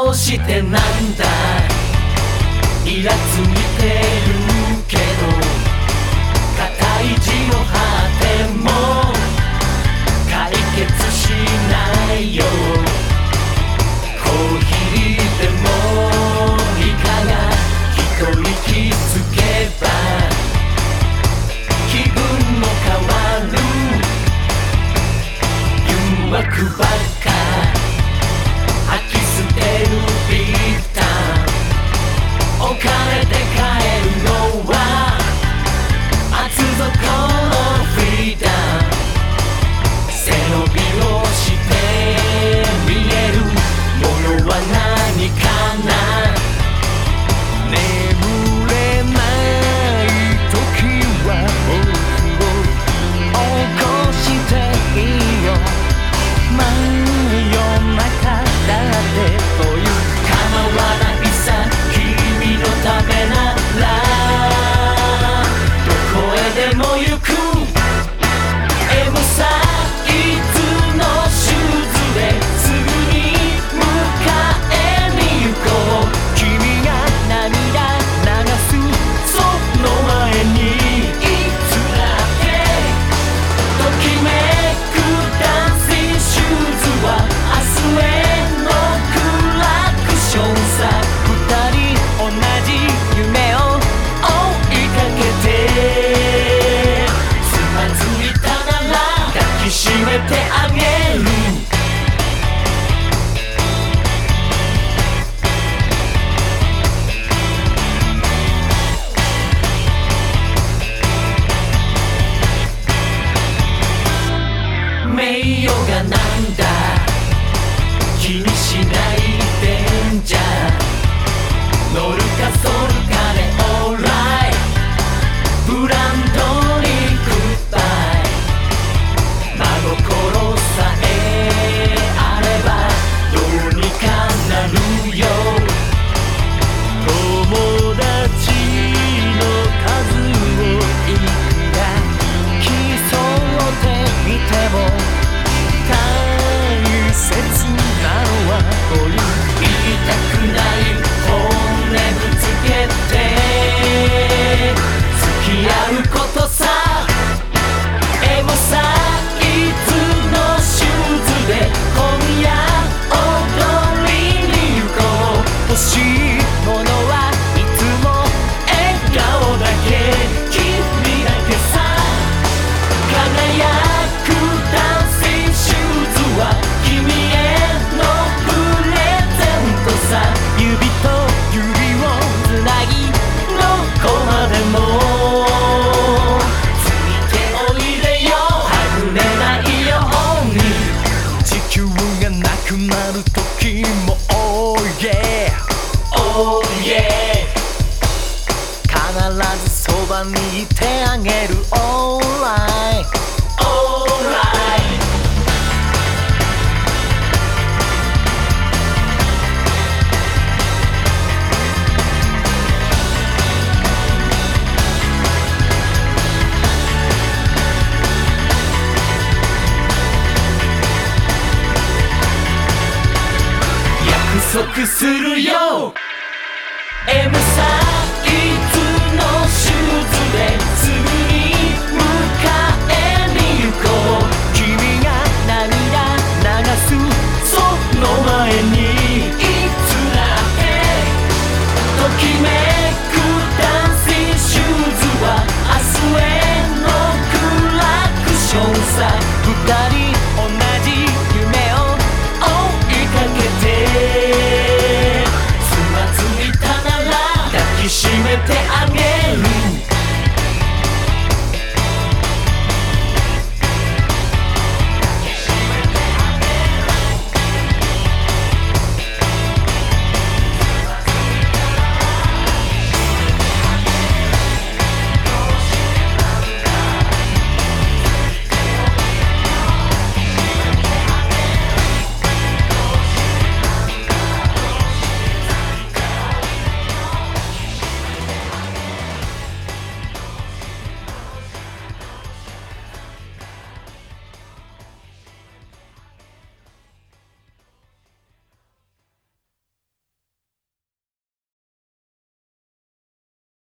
どうしてなんだイラついてるけど硬い字を貼っても解決しないよ。コーヒーでもいかが？一人気づけば気分も変わる。誘惑ばっか you could めてあげる。名誉がなんだ気にしないでんじゃ乗るかそう Oh yeah 必ずそばにいてあげる All right All right 約束するよ M さんいつのシューズで